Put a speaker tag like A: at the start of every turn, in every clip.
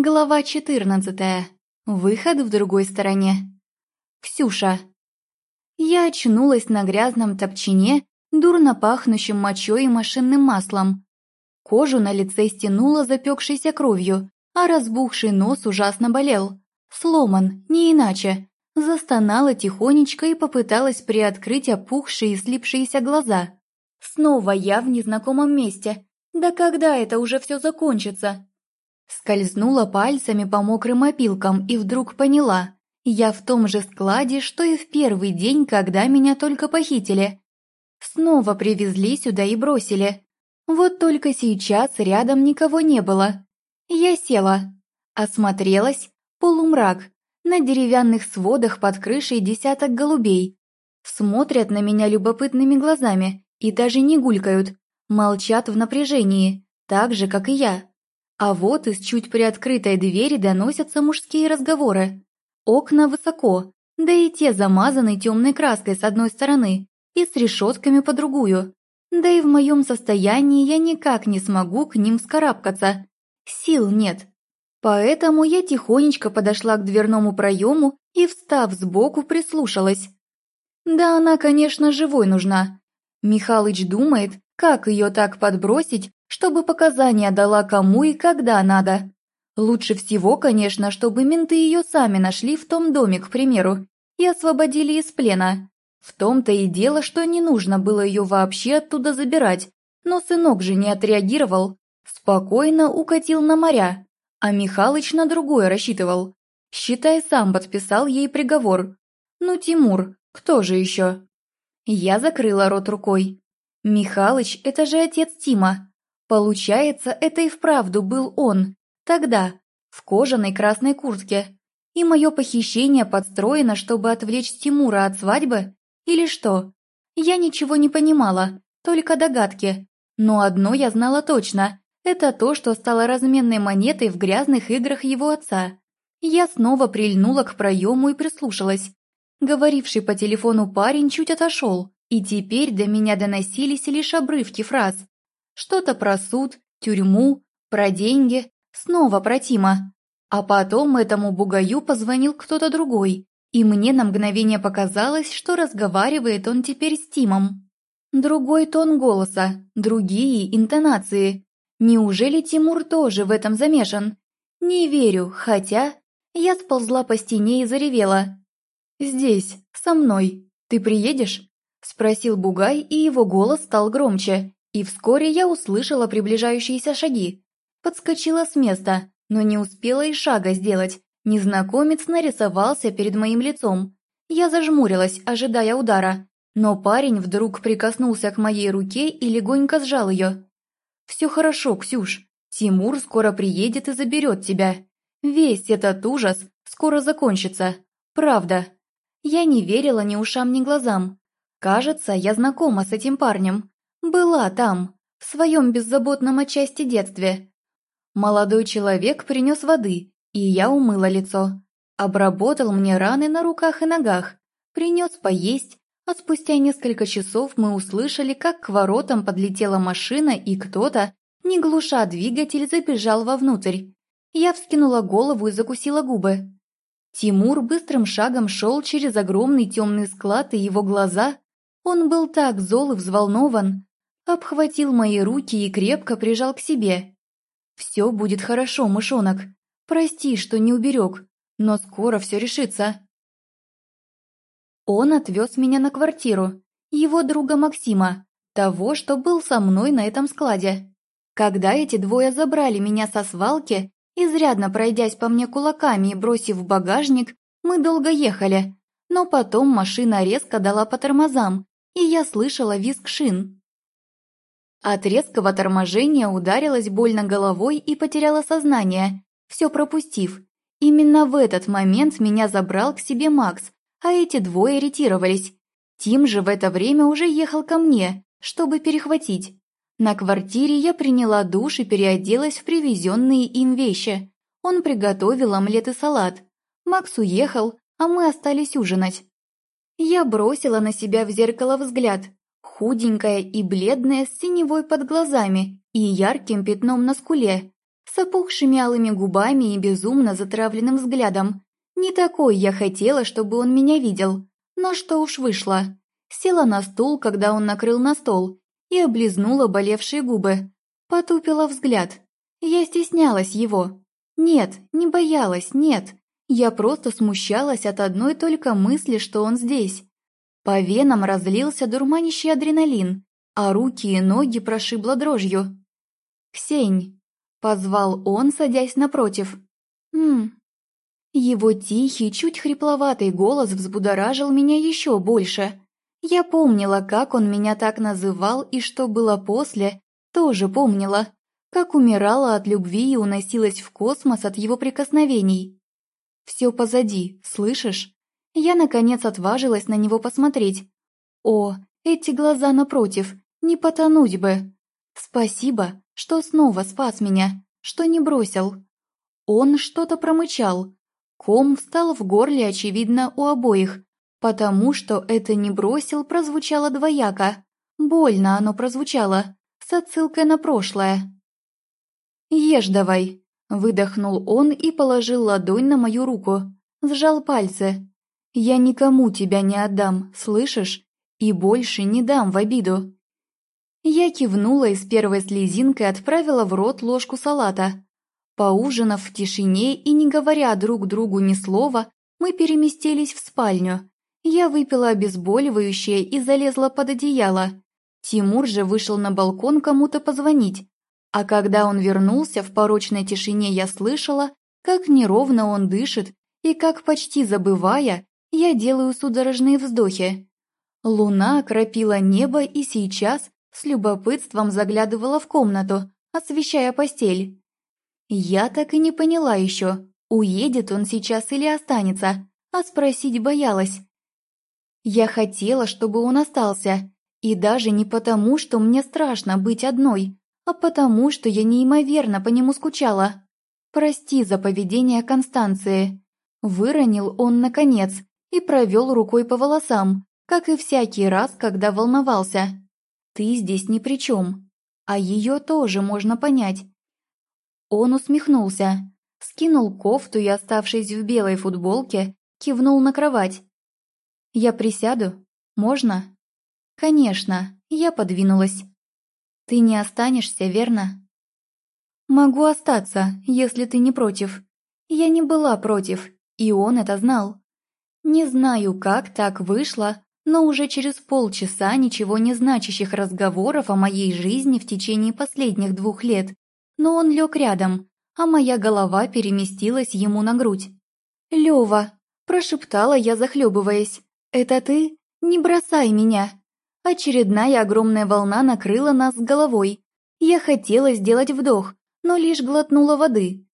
A: Глава 14. Выход в другой стороне. Ксюша. Я очнулась на грязном топчине, дурно пахнущем мочой и машинным маслом. Кожу на лице стянуло запекшейся кровью, а разбухший нос ужасно болел. Сломан, не иначе. Застонала тихонечко и попыталась приоткрыть опухшие и слипшиеся глаза. Снова я в незнакомом месте. Да когда это уже все закончится? Скользнула пальцами по мокрым опилкам и вдруг поняла. Я в том же складе, что и в первый день, когда меня только похитили. Снова привезли сюда и бросили. Вот только сейчас рядом никого не было. Я села. Осмотрелась. Полумрак. На деревянных сводах под крышей десяток голубей. Смотрят на меня любопытными глазами и даже не гулькают. Молчат в напряжении, так же, как и я. А вот из чуть приоткрытой двери доносятся мужские разговоры. Окна высоко, да и те замазаны темной краской с одной стороны и с решетками по другую. Да и в моем состоянии я никак не смогу к ним скарабкаться. Сил нет. Поэтому я тихонечко подошла к дверному проему и, встав сбоку, прислушалась. Да она, конечно, живой нужна. Михалыч думает, как ее так подбросить, чтобы показания дала кому и когда надо. Лучше всего, конечно, чтобы менты ее сами нашли в том доме, к примеру, и освободили из плена. В том-то и дело, что не нужно было ее вообще оттуда забирать, но сынок же не отреагировал, спокойно укатил на моря, а Михалыч на другое рассчитывал. Считай, сам подписал ей приговор. Ну, Тимур, кто же еще? Я закрыла рот рукой. Михалыч – это же отец Тима, Получается, это и вправду был он, тогда, в кожаной красной куртке. И мое похищение подстроено, чтобы отвлечь Тимура от свадьбы? Или что? Я ничего не понимала, только догадки. Но одно я знала точно – это то, что стало разменной монетой в грязных играх его отца. Я снова прильнула к проему и прислушалась. Говоривший по телефону парень чуть отошел, и теперь до меня доносились лишь обрывки фраз. Что-то про суд, тюрьму, про деньги, снова про Тима. А потом этому бугаю позвонил кто-то другой, и мне на мгновение показалось, что разговаривает он теперь с Тимом. Другой тон голоса, другие интонации. Неужели Тимур тоже в этом замешан? Не верю, хотя... Я сползла по стене и заревела. «Здесь, со мной. Ты приедешь?» Спросил Бугай, и его голос стал громче. И вскоре я услышала приближающиеся шаги. Подскочила с места, но не успела и шага сделать. Незнакомец нарисовался перед моим лицом. Я зажмурилась, ожидая удара. Но парень вдруг прикоснулся к моей руке и легонько сжал ее. «Все хорошо, Ксюш. Тимур скоро приедет и заберет тебя. Весь этот ужас скоро закончится. Правда». Я не верила ни ушам, ни глазам. Кажется, я знакома с этим парнем. Была там, в своем беззаботном отчасти детстве. Молодой человек принес воды, и я умыла лицо. Обработал мне раны на руках и ногах, принес поесть, а спустя несколько часов мы услышали, как к воротам подлетела машина, и кто-то, не глуша двигатель, забежал вовнутрь. Я вскинула голову и закусила губы. Тимур быстрым шагом шел через огромный темный склад, и его глаза... Он был так зол и взволнован, обхватил мои руки и крепко прижал к себе. «Все будет хорошо, мышонок. Прости, что не уберег, но скоро все решится». Он отвез меня на квартиру, его друга Максима, того, что был со мной на этом складе. Когда эти двое забрали меня со свалки, изрядно пройдясь по мне кулаками и бросив в багажник, мы долго ехали, но потом машина резко дала по тормозам, и я слышала визг шин. От резкого торможения ударилась больно головой и потеряла сознание, все пропустив. Именно в этот момент меня забрал к себе Макс, а эти двое ретировались. Тим же в это время уже ехал ко мне, чтобы перехватить. На квартире я приняла душ и переоделась в привезенные им вещи. Он приготовил омлет и салат. Макс уехал, а мы остались ужинать. Я бросила на себя в зеркало взгляд, худенькая и бледная с синевой под глазами и ярким пятном на скуле. с опухшими алыми губами и безумно затравленным взглядом. Не такой я хотела, чтобы он меня видел, но что уж вышло. Села на стул, когда он накрыл на стол, и облизнула болевшие губы. Потупила взгляд. Я стеснялась его. Нет, не боялась, нет. Я просто смущалась от одной только мысли, что он здесь. По венам разлился дурманящий адреналин, а руки и ноги прошибло дрожью. «Ксень!» — позвал он, садясь напротив. «Ммм...» Его тихий, чуть хрипловатый голос взбудоражил меня еще больше. Я помнила, как он меня так называл и что было после, тоже помнила. Как умирала от любви и уносилась в космос от его прикосновений. Все позади, слышишь? Я, наконец, отважилась на него посмотреть. О, эти глаза напротив, не потонуть бы. Спасибо, что снова спас меня, что не бросил. Он что-то промычал. Ком встал в горле, очевидно, у обоих, потому что это «не бросил» прозвучало двояко. Больно оно прозвучало, с отсылкой на прошлое. «Ешь давай», — выдохнул он и положил ладонь на мою руку, сжал пальцы. «Я никому тебя не отдам, слышишь? И больше не дам в обиду». Я кивнула и с первой слезинкой отправила в рот ложку салата. Поужинав в тишине и не говоря друг другу ни слова, мы переместились в спальню. Я выпила обезболивающее и залезла под одеяло. Тимур же вышел на балкон кому-то позвонить. А когда он вернулся, в порочной тишине я слышала, как неровно он дышит и как, почти забывая, я делаю судорожные вздохи. Луна окропила небо и сейчас с любопытством заглядывала в комнату, освещая постель. Я так и не поняла еще, уедет он сейчас или останется, а спросить боялась. Я хотела, чтобы он остался, и даже не потому, что мне страшно быть одной, а потому, что я неимоверно по нему скучала. Прости за поведение Констанции. Выронил он наконец и провел рукой по волосам, как и всякий раз, когда волновался. Ты здесь ни при чем, а ее тоже можно понять. Он усмехнулся, скинул кофту и, оставшись в белой футболке, кивнул на кровать. «Я присяду? Можно?» «Конечно», я подвинулась. Ты не останешься, верно? Могу остаться, если ты не против. Я не была против, и он это знал. Не знаю, как так вышло, но уже через полчаса ничего не значащих разговоров о моей жизни в течение последних двух лет. Но он лег рядом, а моя голова переместилась ему на грудь. «Лёва!» – прошептала я, захлебываясь. «Это ты? Не бросай меня!» Очередная огромная волна накрыла нас с головой. Я хотела сделать вдох, но лишь глотнула воды.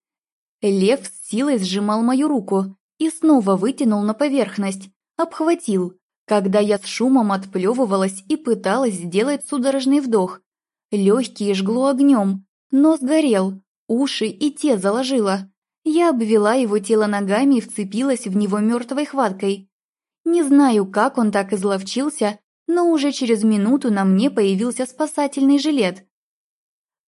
A: Лев с силой сжимал мою руку и снова вытянул на поверхность, обхватил, когда я с шумом отплевывалась и пыталась сделать судорожный вдох. Легкие жгло огнем, нос горел, уши и те заложило. Я обвела его тело ногами и вцепилась в него мертвой хваткой. Не знаю, как он так изловчился, но уже через минуту на мне появился спасательный жилет.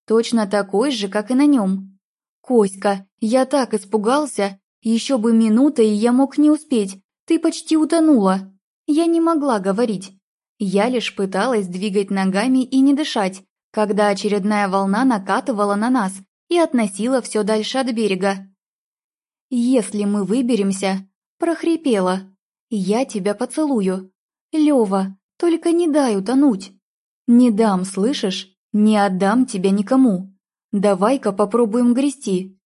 A: Точно такой же, как и на нем. «Коська, я так испугался! Еще бы минута, и я мог не успеть! Ты почти утонула!» Я не могла говорить. Я лишь пыталась двигать ногами и не дышать, когда очередная волна накатывала на нас и относила все дальше от берега. «Если мы выберемся», – прохрипела, – «я тебя поцелую. Лёва, только не дай утонуть. Не дам, слышишь? Не отдам тебя никому. Давай-ка попробуем грести.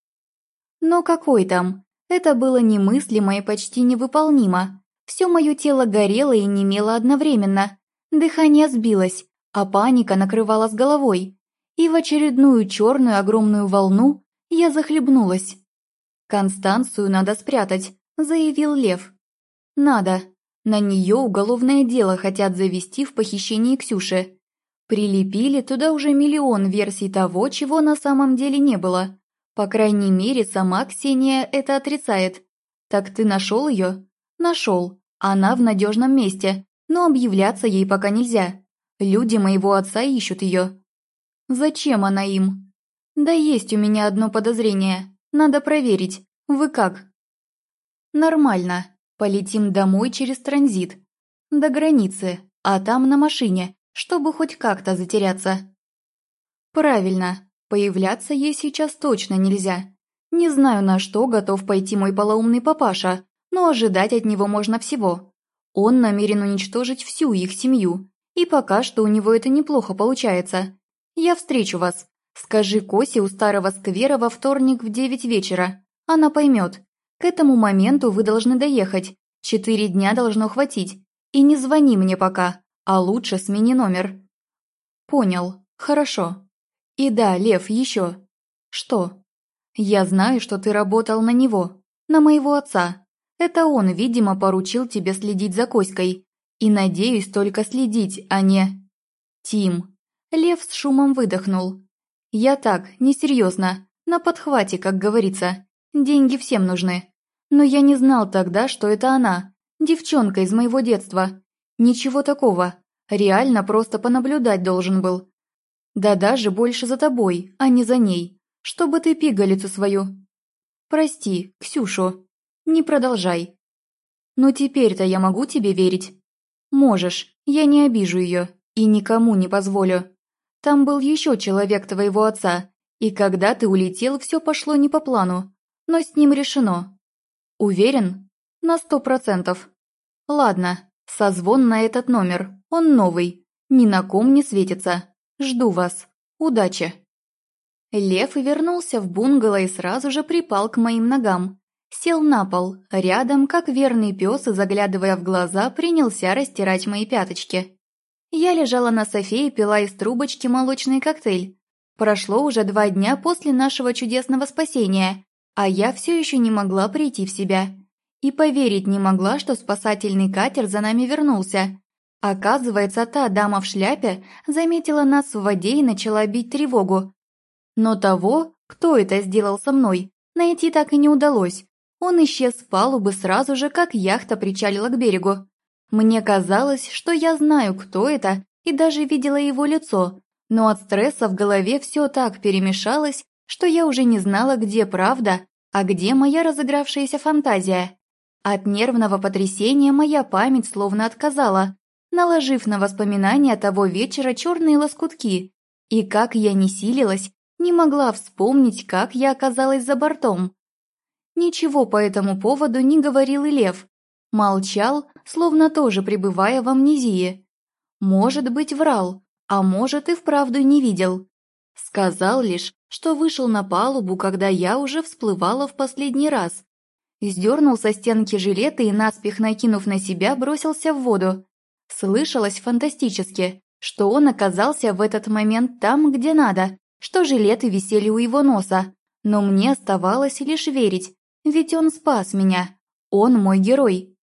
A: Но какой там? Это было немыслимо и почти невыполнимо. Все мое тело горело и немело одновременно. Дыхание сбилось, а паника накрывала с головой. И в очередную черную огромную волну я захлебнулась. «Констанцию надо спрятать», — заявил Лев. «Надо», на нее уголовное дело хотят завести в похищении Ксюши. Прилепили туда уже миллион версий того, чего на самом деле не было. По крайней мере, сама Ксения это отрицает. Так ты нашел ее? Нашел. Она в надежном месте, но объявляться ей пока нельзя. Люди моего отца ищут ее. Зачем она им? Да есть у меня одно подозрение. Надо проверить. Вы как? Нормально. Полетим домой через транзит. До границы, а там на машине, чтобы хоть как-то затеряться. Правильно. Появляться ей сейчас точно нельзя. Не знаю, на что готов пойти мой полоумный папаша, но ожидать от него можно всего. Он намерен уничтожить всю их семью, и пока что у него это неплохо получается. Я встречу вас. Скажи Косе у старого сквера во вторник в девять вечера. Она поймет. К этому моменту вы должны доехать. Четыре дня должно хватить. И не звони мне пока, а лучше смени номер. Понял. Хорошо. И да, Лев, еще. Что? Я знаю, что ты работал на него, на моего отца. Это он, видимо, поручил тебе следить за Коськой. И надеюсь только следить, а не... Тим. Лев с шумом выдохнул. Я так, несерьезно, на подхвате, как говорится. Деньги всем нужны. Но я не знал тогда, что это она, девчонка из моего детства. Ничего такого. Реально просто понаблюдать должен был. Да даже больше за тобой, а не за ней. Чтобы ты пигалицу свою. Прости, Ксюшу. Не продолжай. Но теперь-то я могу тебе верить? Можешь, я не обижу ее и никому не позволю. Там был еще человек твоего отца, и когда ты улетел, все пошло не по плану, но с ним решено. Уверен? На сто процентов. Ладно, созвон на этот номер, он новый, ни на ком не светится. Жду вас. Удачи. Лев вернулся в бунгало и сразу же припал к моим ногам. Сел на пол, рядом, как верный пес, заглядывая в глаза, принялся растирать мои пяточки. Я лежала на софе и пила из трубочки молочный коктейль. Прошло уже два дня после нашего чудесного спасения, а я все еще не могла прийти в себя. И поверить не могла, что спасательный катер за нами вернулся. Оказывается, та дама в шляпе заметила нас в воде и начала бить тревогу. Но того, кто это сделал со мной, найти так и не удалось. Он исчез с палубы сразу же, как яхта причалила к берегу. Мне казалось, что я знаю, кто это, и даже видела его лицо, но от стресса в голове все так перемешалось, что я уже не знала, где правда, а где моя разыгравшаяся фантазия. От нервного потрясения моя память словно отказала, наложив на воспоминания того вечера черные лоскутки. И как я не силилась, не могла вспомнить, как я оказалась за бортом. Ничего по этому поводу не говорил и Лев, Молчал, словно тоже пребывая в амнезии. Может быть, врал, а может и вправду не видел. Сказал лишь, что вышел на палубу, когда я уже всплывала в последний раз. Сдернул со стенки жилета и, наспех накинув на себя, бросился в воду. Слышалось фантастически, что он оказался в этот момент там, где надо, что жилеты висели у его носа. Но мне оставалось лишь верить, ведь он спас меня. Он мой герой.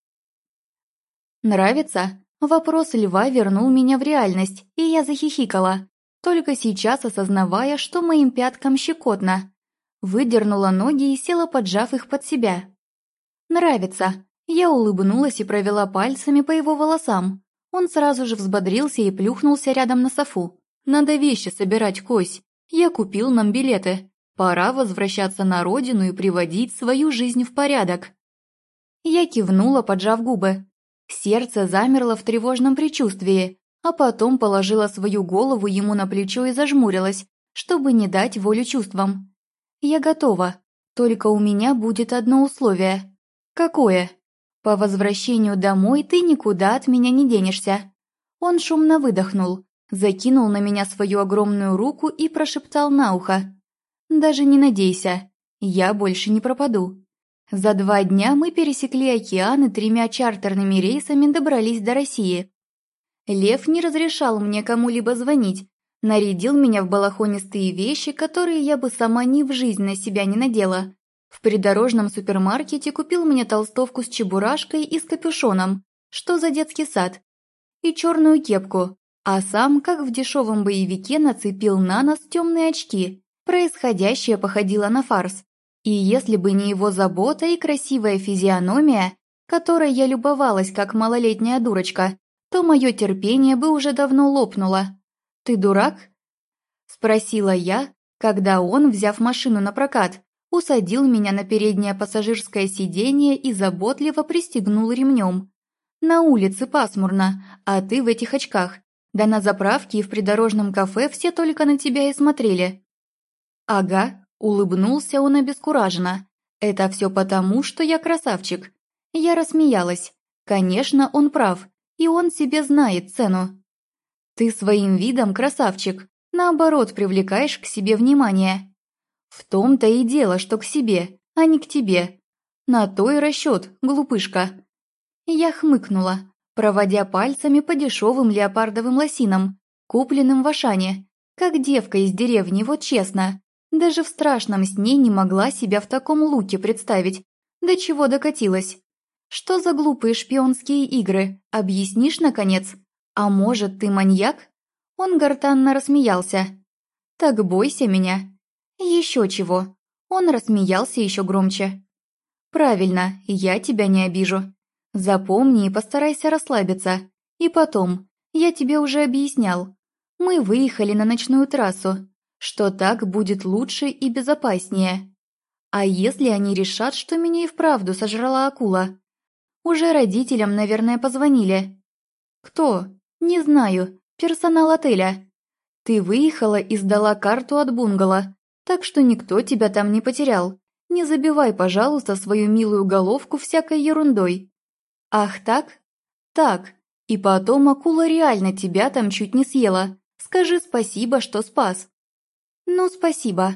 A: «Нравится?» Вопрос льва вернул меня в реальность, и я захихикала, только сейчас осознавая, что моим пяткам щекотно. Выдернула ноги и села, поджав их под себя. «Нравится». Я улыбнулась и провела пальцами по его волосам. Он сразу же взбодрился и плюхнулся рядом на софу. «Надо вещи собирать, Кось. Я купил нам билеты. Пора возвращаться на родину и приводить свою жизнь в порядок». Я кивнула, поджав губы. Сердце замерло в тревожном предчувствии, а потом положила свою голову ему на плечо и зажмурилась, чтобы не дать волю чувствам. «Я готова, только у меня будет одно условие». «Какое?» «По возвращению домой ты никуда от меня не денешься». Он шумно выдохнул, закинул на меня свою огромную руку и прошептал на ухо. «Даже не надейся, я больше не пропаду». За два дня мы пересекли океан и тремя чартерными рейсами добрались до России. Лев не разрешал мне кому-либо звонить, нарядил меня в балахонистые вещи, которые я бы сама ни в жизнь на себя не надела. В придорожном супермаркете купил мне толстовку с чебурашкой и с капюшоном, что за детский сад, и черную кепку, а сам, как в дешевом боевике, нацепил на нос темные очки. Происходящее походило на фарс. И если бы не его забота и красивая физиономия, которой я любовалась как малолетняя дурочка, то мое терпение бы уже давно лопнуло. «Ты дурак?» – спросила я, когда он, взяв машину на прокат, усадил меня на переднее пассажирское сиденье и заботливо пристегнул ремнем. На улице пасмурно, а ты в этих очках. Да на заправке и в придорожном кафе все только на тебя и смотрели. Ага, улыбнулся он обескураженно. Это все потому, что я красавчик. Я рассмеялась. Конечно, он прав, и он себе знает цену. Ты своим видом красавчик, наоборот, привлекаешь к себе внимание. В том-то и дело, что к себе, а не к тебе. На то и расчет, глупышка. Я хмыкнула, проводя пальцами по дешевым леопардовым лосинам, купленным в Ашане, как девка из деревни, вот честно. Даже в страшном сне не могла себя в таком луке представить. До чего докатилась. Что за глупые шпионские игры? Объяснишь, наконец? А может, ты маньяк? Он гортанно рассмеялся. Так бойся меня. Еще чего. Он рассмеялся еще громче. Правильно, я тебя не обижу. Запомни и постарайся расслабиться. И потом, я тебе уже объяснял. Мы выехали на ночную трассу, что так будет лучше и безопаснее. А если они решат, что меня и вправду сожрала акула? Уже родителям, наверное, позвонили. Кто? Не знаю. Персонал отеля. Ты выехала и сдала карту от бунгало, так что никто тебя там не потерял. Не забивай, пожалуйста, свою милую головку всякой ерундой. Ах так? Так. И потом акула реально тебя там чуть не съела. Скажи спасибо, что спас. Ну, спасибо.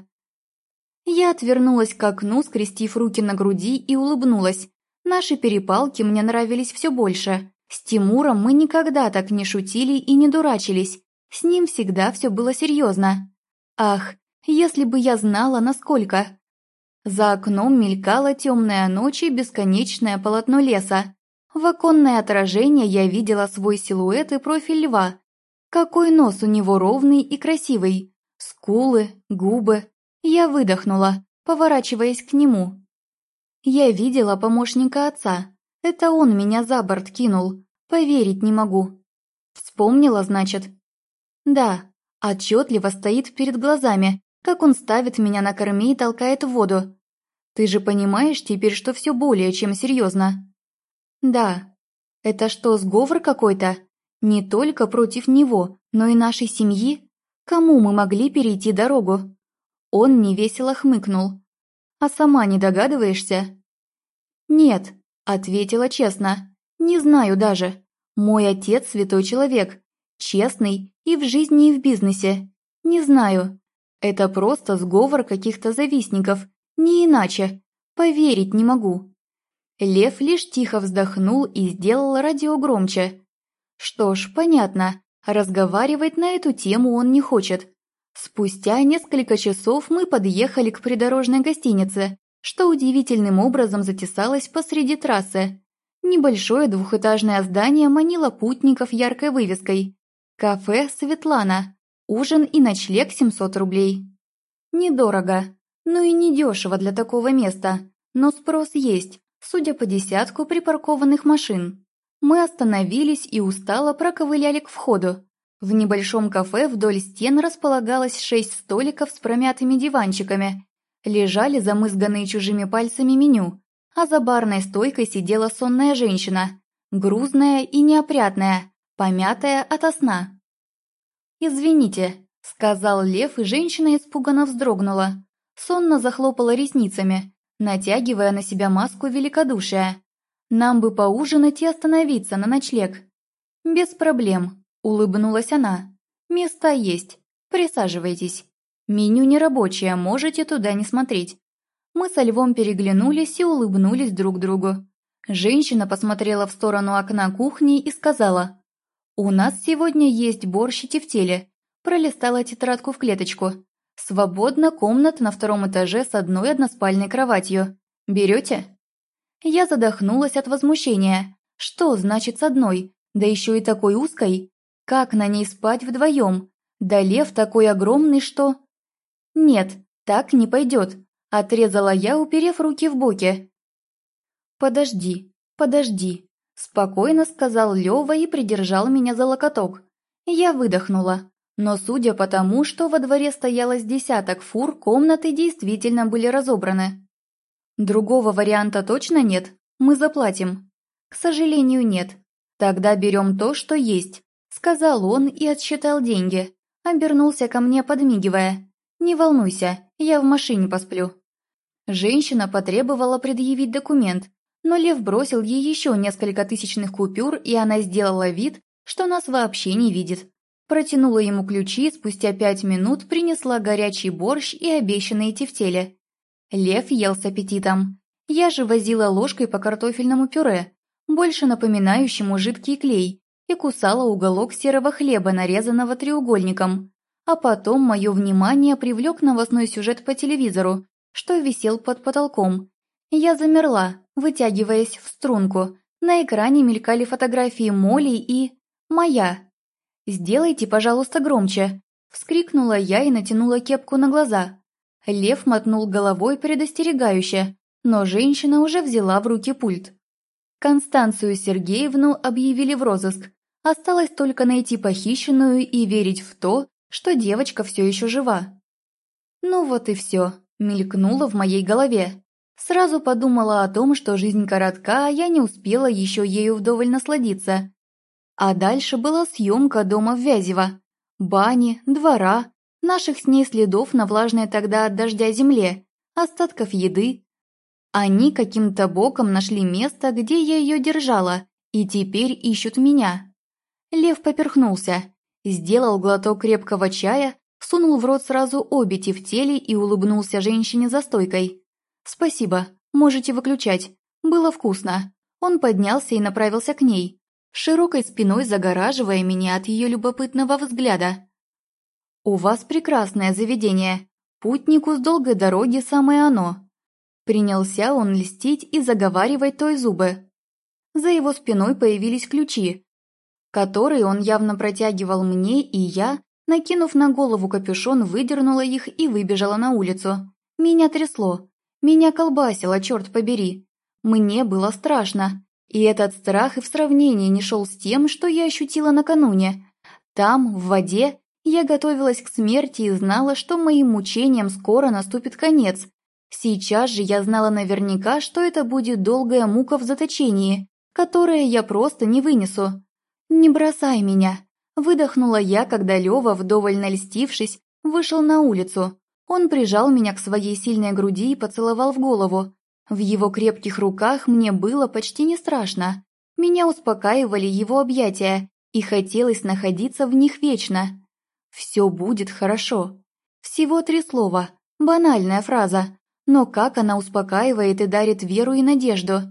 A: Я отвернулась к окну, скрестив руки на груди и улыбнулась. Наши перепалки мне нравились все больше. С Тимуром мы никогда так не шутили и не дурачились. С ним всегда все было серьезно. Ах, если бы я знала, насколько. За окном мелькала темная ночь и бесконечное полотно леса. В оконное отражение я видела свой силуэт и профиль льва. Какой нос у него ровный и красивый. Скулы, губы. Я выдохнула, поворачиваясь к нему. Я видела помощника отца. Это он меня за борт кинул. Поверить не могу. Вспомнила, значит? Да, отчетливо стоит перед глазами, как он ставит меня на корме и толкает в воду. Ты же понимаешь теперь, что все более чем серьезно? Да. Это что, сговор какой-то? Не только против него, но и нашей семьи? Кому мы могли перейти дорогу? Он невесело хмыкнул. А сама не догадываешься?» «Нет», — ответила честно. «Не знаю даже. Мой отец святой человек, честный и в жизни, и в бизнесе. Не знаю. Это просто сговор каких-то завистников, не иначе. Поверить не могу». Лев лишь тихо вздохнул и сделал радио громче. Что ж, понятно, разговаривать на эту тему он не хочет. Спустя несколько часов мы подъехали к придорожной гостинице, что удивительным образом затесалось посреди трассы. Небольшое двухэтажное здание манило путников яркой вывеской. Кафе «Светлана». Ужин и ночлег 700 рублей. Недорого, ну и недешево для такого места, но спрос есть, судя по десятку припаркованных машин. Мы остановились и устало проковыляли к входу, в небольшом кафе вдоль стен располагалось шесть столиков с промятыми диванчиками. Лежали замызганные чужими пальцами меню, а за барной стойкой сидела сонная женщина, грузная и неопрятная, помятая ото сна. «Извините», — сказал Лев, и женщина испуганно вздрогнула. Сонно захлопала ресницами, натягивая на себя маску великодушия. «Нам бы поужинать и остановиться на ночлег». «Без проблем», Улыбнулась она. «Места есть. Присаживайтесь. Меню не рабочее, можете туда не смотреть». Мы со львом переглянулись и улыбнулись друг другу. Женщина посмотрела в сторону окна кухни и сказала, «У нас сегодня есть борщ и тефтели». Пролистала тетрадку в клеточку. «Свободно комната на втором этаже с одной односпальной кроватью. Берете?» Я задохнулась от возмущения. Что значит с одной? Да еще и такой узкой. Как на ней спать вдвоем? Да лев такой огромный, что... Нет, так не пойдет, отрезала я, уперев руки в боки. Подожди, подожди, спокойно сказал Лева и придержал меня за локоток. Я выдохнула. Но судя по тому, что во дворе стояло с десяток фур, комнаты действительно были разобраны. Другого варианта точно нет? Мы заплатим. К сожалению, нет. Тогда берем то, что есть, сказал он и отсчитал деньги. Обернулся ко мне, подмигивая. Не волнуйся, я в машине посплю. Женщина потребовала предъявить документ, но Лев бросил ей еще несколько тысячных купюр, и она сделала вид, что нас вообще не видит. Протянула ему ключи, спустя пять минут принесла горячий борщ и обещанные тефтели. Лев ел с аппетитом. Я же возила ложкой по картофельному пюре, больше напоминающему жидкий клей, и кусала уголок серого хлеба, нарезанного треугольником. А потом мое внимание привлек новостной сюжет по телевизору, что висел под потолком. Я замерла, вытягиваясь в струнку. На экране мелькали фотографии Молли и... моя. «Сделайте, пожалуйста, громче!» Вскрикнула я и натянула кепку на глаза. Лев мотнул головой предостерегающе, но женщина уже взяла в руки пульт. Констанцию Сергеевну объявили в розыск. Осталось только найти похищенную и верить в то, что девочка все еще жива. Ну вот и все, мелькнуло в моей голове. Сразу подумала о том, что жизнь коротка, а я не успела еще ею вдоволь насладиться. А дальше была съемка дома в Вязево. Бани, двора, наших с ней следов на влажной тогда от дождя земле, остатков еды. Они каким-то боком нашли место, где я ее держала, и теперь ищут меня. Лев поперхнулся, сделал глоток крепкого чая, сунул в рот сразу обе тефтели и улыбнулся женщине за стойкой. «Спасибо, можете выключать. Было вкусно». Он поднялся и направился к ней, широкой спиной загораживая меня от ее любопытного взгляда. «У вас прекрасное заведение. Путнику с долгой дороги самое оно». Принялся он льстить и заговаривать той зубы. За его спиной появились ключи, которые он явно протягивал мне, и я, накинув на голову капюшон, выдернула их и выбежала на улицу. Меня трясло, меня колбасило, черт побери. Мне было страшно, и этот страх и в сравнении не шел с тем, что я ощутила накануне. Там, в воде, я готовилась к смерти и знала, что моим мучениям скоро наступит конец. Сейчас же я знала наверняка, что это будет долгая мука в заточении, которое я просто не вынесу. «Не бросай меня!» – выдохнула я, когда Лёва, вдоволь нальстившись, вышел на улицу. Он прижал меня к своей сильной груди и поцеловал в голову. В его крепких руках мне было почти не страшно. Меня успокаивали его объятия, и хотелось находиться в них вечно. «Все будет хорошо». Всего три слова, банальная фраза, но как она успокаивает и дарит веру и надежду.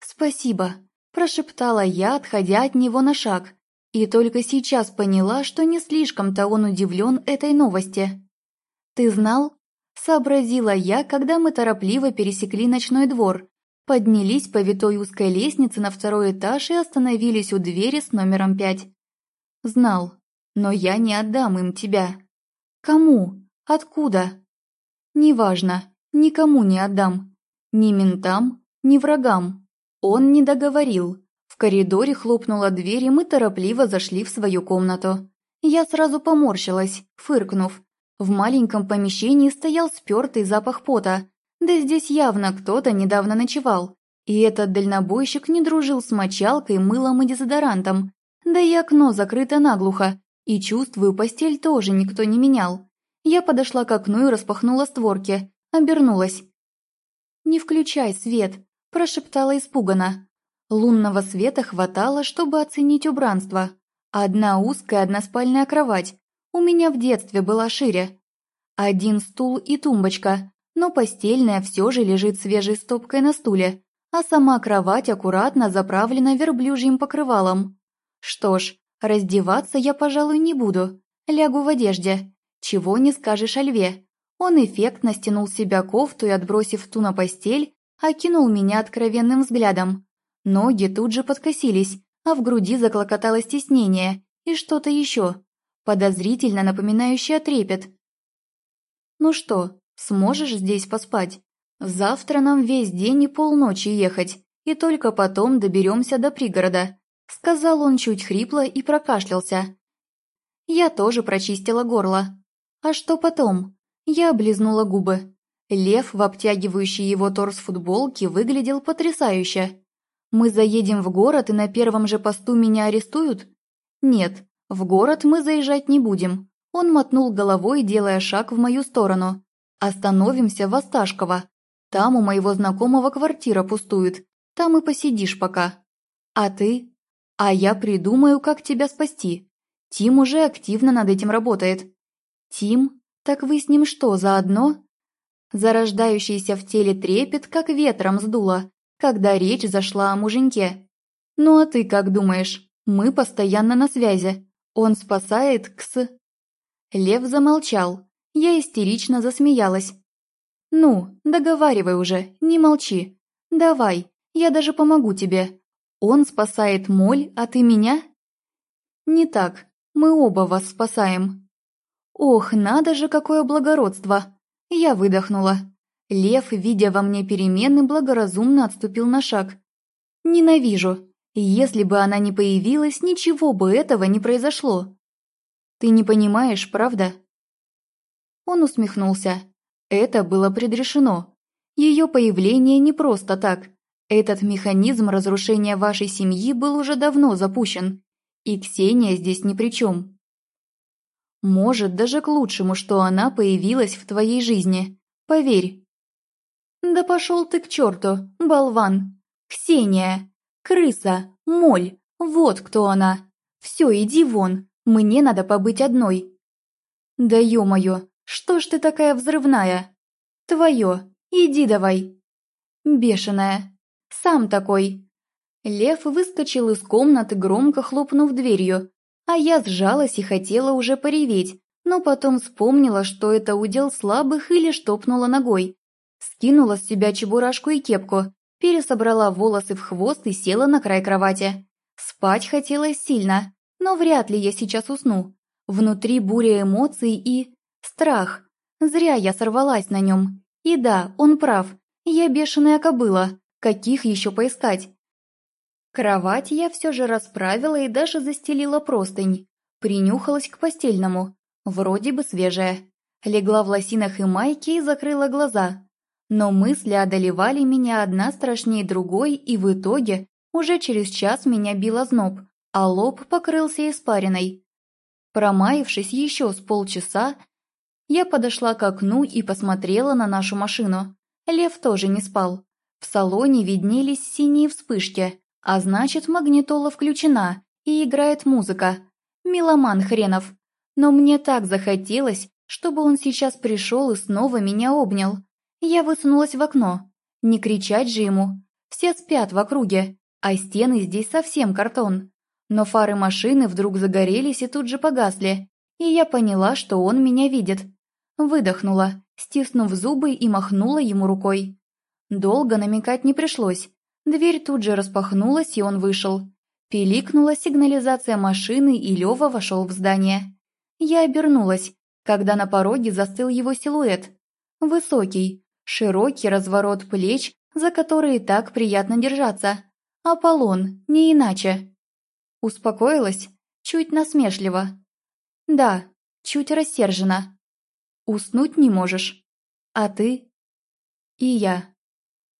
A: «Спасибо», – прошептала я, отходя от него на шаг, и только сейчас поняла, что не слишком-то он удивлен этой новости. «Ты знал?» – сообразила я, когда мы торопливо пересекли ночной двор, поднялись по витой узкой лестнице на второй этаж и остановились у двери с номером пять. «Знал, но я не отдам им тебя». «Кому? Откуда?» «Неважно, никому не отдам. Ни ментам, ни врагам». Он не договорил. В коридоре хлопнула дверь, и мы торопливо зашли в свою комнату. Я сразу поморщилась, фыркнув. В маленьком помещении стоял спёртый запах пота. Да здесь явно кто-то недавно ночевал. И этот дальнобойщик не дружил с мочалкой, мылом и дезодорантом. Да и окно закрыто наглухо. И чувствую, постель тоже никто не менял. Я подошла к окну и распахнула створки. Обернулась. «Не включай свет», – прошептала испуганно. Лунного света хватало, чтобы оценить убранство. Одна узкая односпальная кровать, у меня в детстве была шире. Один стул и тумбочка, но постельная все же лежит свежей стопкой на стуле, а сама кровать аккуратно заправлена верблюжьим покрывалом. Что ж, раздеваться я, пожалуй, не буду. Лягу в одежде. Чего не скажешь о льве. Он эффектно стянул себя кофту и, отбросив ту на постель, окинул меня откровенным взглядом. Ноги тут же подкосились, а в груди заклокотало стеснение и что-то еще подозрительно напоминающая трепет. «Ну что, сможешь здесь поспать? Завтра нам весь день и полночи ехать, и только потом доберемся до пригорода», сказал он чуть хрипло и прокашлялся. Я тоже прочистила горло. А что потом? Я облизнула губы. Лев в обтягивающей его торс футболке выглядел потрясающе. Мы заедем в город и на первом же посту меня арестуют? Нет, в город мы заезжать не будем. Он мотнул головой, делая шаг в мою сторону. Остановимся в Осташково. Там у моего знакомого квартира пустует. Там и посидишь пока. А ты? А я придумаю, как тебя спасти. Тим уже активно над этим работает. Тим? Так вы с ним что, заодно? Зарождающийся в теле трепет, как ветром сдуло, когда речь зашла о муженьке. Ну а ты как думаешь? Мы постоянно на связи. Он спасает Кс... Лев замолчал. Я истерично засмеялась. «Ну, договаривай уже, не молчи. Давай, я даже помогу тебе. Он спасает Моль, а ты меня?» «Не так, мы оба вас спасаем». «Ох, надо же, какое благородство!» Я выдохнула. Лев, видя во мне перемены, благоразумно отступил на шаг. «Ненавижу. Если бы она не появилась, ничего бы этого не произошло. Ты не понимаешь, правда?» Он усмехнулся. Это было предрешено. Ее появление не просто так. Этот механизм разрушения вашей семьи был уже давно запущен, и Ксения здесь ни при чем. Может, даже к лучшему, что она появилась в твоей жизни. Поверь. Да пошел ты к черту, болван. Ксения, крыса, моль, вот кто она. Все, иди вон, мне надо побыть одной. Да ё-моё, что ж ты такая взрывная? Твое, иди давай. Бешеная. Сам такой. Лев выскочил из комнаты, громко хлопнув дверью, а я сжалась и хотела уже пореветь, но потом вспомнила, что это удел слабых или штопнула ногой. Скинула с себя чебурашку и кепку, пересобрала волосы в хвост и села на край кровати. Спать хотелось сильно, но вряд ли я сейчас усну. Внутри буря эмоций и... страх. Зря я сорвалась на нем. И да, он прав. Я бешеная кобыла. Каких еще поискать? Кровать я все же расправила и даже застелила простынь. Принюхалась к постельному. Вроде бы свежая. Легла в лосинах и майке и закрыла глаза. Но мысли одолевали меня одна страшнее другой, и в итоге уже через час меня била зноб а лоб покрылся испариной. Промаявшись еще с полчаса, я подошла к окну и посмотрела на нашу машину. Лев тоже не спал. В салоне виднелись синие вспышки, а значит магнитола включена и играет музыка. Меломан хренов. Но мне так захотелось, чтобы он сейчас пришел и снова меня обнял. Я высунулась в окно. Не кричать же ему. Все спят в округе, а стены здесь совсем картон. Но фары машины вдруг загорелись и тут же погасли, и я поняла, что он меня видит. Выдохнула, стиснув зубы и махнула ему рукой. Долго намекать не пришлось. Дверь тут же распахнулась, и он вышел. Пиликнула сигнализация машины, и Лёва вошел в здание. Я обернулась, когда на пороге застыл его силуэт. Высокий, широкий разворот плеч, за которые так приятно держаться. Аполлон, не иначе. Успокоилась? Чуть насмешливо. Да, чуть рассержена. Уснуть не можешь. А ты? И я.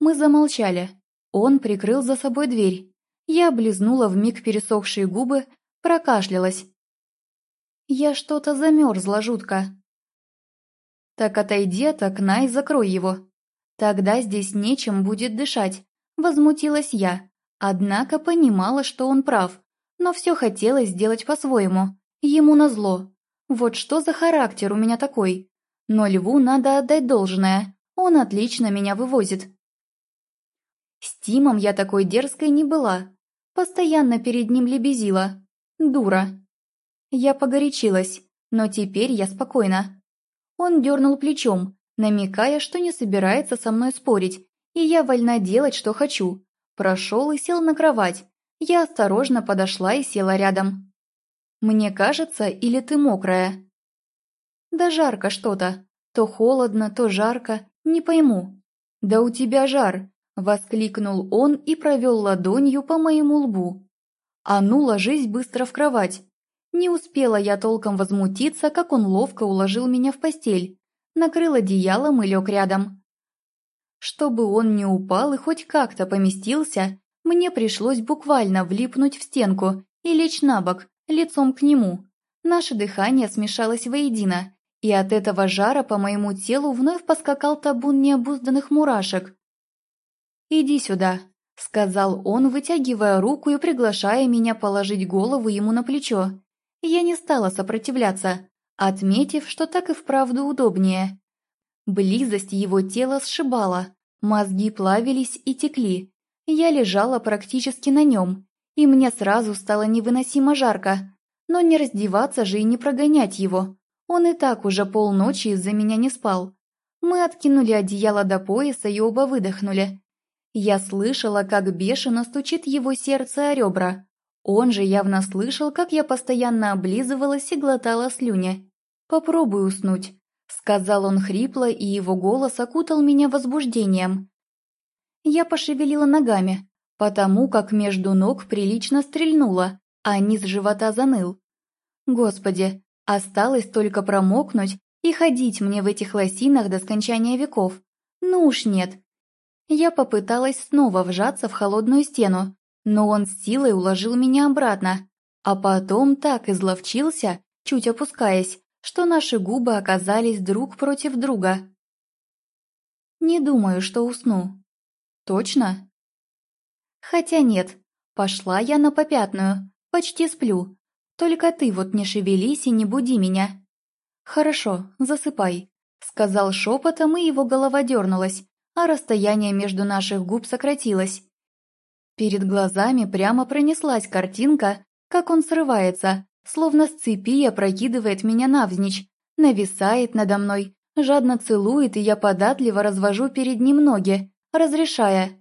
A: Мы замолчали. Он прикрыл за собой дверь. Я облизнула вмиг пересохшие губы, прокашлялась. Я что-то замерзла жутко. Так отойди от окна и закрой его. Тогда здесь нечем будет дышать, возмутилась я, однако понимала, что он прав но все хотелось сделать по-своему, ему назло. Вот что за характер у меня такой. Но льву надо отдать должное, он отлично меня вывозит. С Тимом я такой дерзкой не была, постоянно перед ним лебезила. Дура. Я погорячилась, но теперь я спокойна. Он дернул плечом, намекая, что не собирается со мной спорить, и я вольна делать, что хочу. Прошел и сел на кровать, я осторожно подошла и села рядом. «Мне кажется, или ты мокрая?» «Да жарко что-то. То холодно, то жарко. Не пойму». «Да у тебя жар!» – воскликнул он и провел ладонью по моему лбу. «А ну, ложись быстро в кровать!» Не успела я толком возмутиться, как он ловко уложил меня в постель, накрыл одеялом и лег рядом. Чтобы он не упал и хоть как-то поместился, мне пришлось буквально влипнуть в стенку и лечь на бок, лицом к нему. Наше дыхание смешалось воедино, и от этого жара по моему телу вновь поскакал табун необузданных мурашек. «Иди сюда», — сказал он, вытягивая руку и приглашая меня положить голову ему на плечо. Я не стала сопротивляться, отметив, что так и вправду удобнее. Близость его тела сшибала, мозги плавились и текли. Я лежала практически на нем, и мне сразу стало невыносимо жарко. Но не раздеваться же и не прогонять его. Он и так уже полночи из-за меня не спал. Мы откинули одеяло до пояса и оба выдохнули. Я слышала, как бешено стучит его сердце о ребра. Он же явно слышал, как я постоянно облизывалась и глотала слюни. «Попробуй уснуть», — сказал он хрипло, и его голос окутал меня возбуждением. Я пошевелила ногами, потому как между ног прилично стрельнула, а низ живота заныл. Господи, осталось только промокнуть и ходить мне в этих лосинах до скончания веков. Ну уж нет. Я попыталась снова вжаться в холодную стену, но он с силой уложил меня обратно, а потом так изловчился, чуть опускаясь, что наши губы оказались друг против друга. Не думаю, что усну. Точно? Хотя нет, пошла я на попятную, почти сплю. Только ты вот не шевелись и не буди меня. Хорошо, засыпай, сказал шепотом, и его голова дернулась, а расстояние между наших губ сократилось. Перед глазами прямо пронеслась картинка, как он срывается, словно с цепи опрокидывает меня навзничь, нависает надо мной, жадно целует, и я податливо развожу перед ним ноги, разрешая.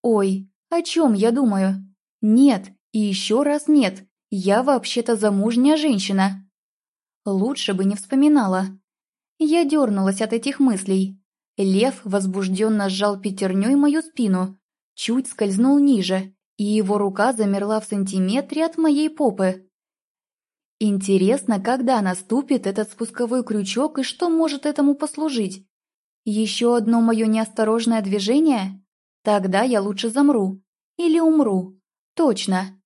A: Ой, о чем я думаю? Нет, и еще раз нет, я вообще-то замужняя женщина. Лучше бы не вспоминала. Я дернулась от этих мыслей. Лев возбужденно сжал пятерней мою спину, чуть скользнул ниже, и его рука замерла в сантиметре от моей попы. Интересно, когда наступит этот спусковой крючок и что может этому послужить? Еще одно мое неосторожное движение? Тогда я лучше замру. Или умру. Точно.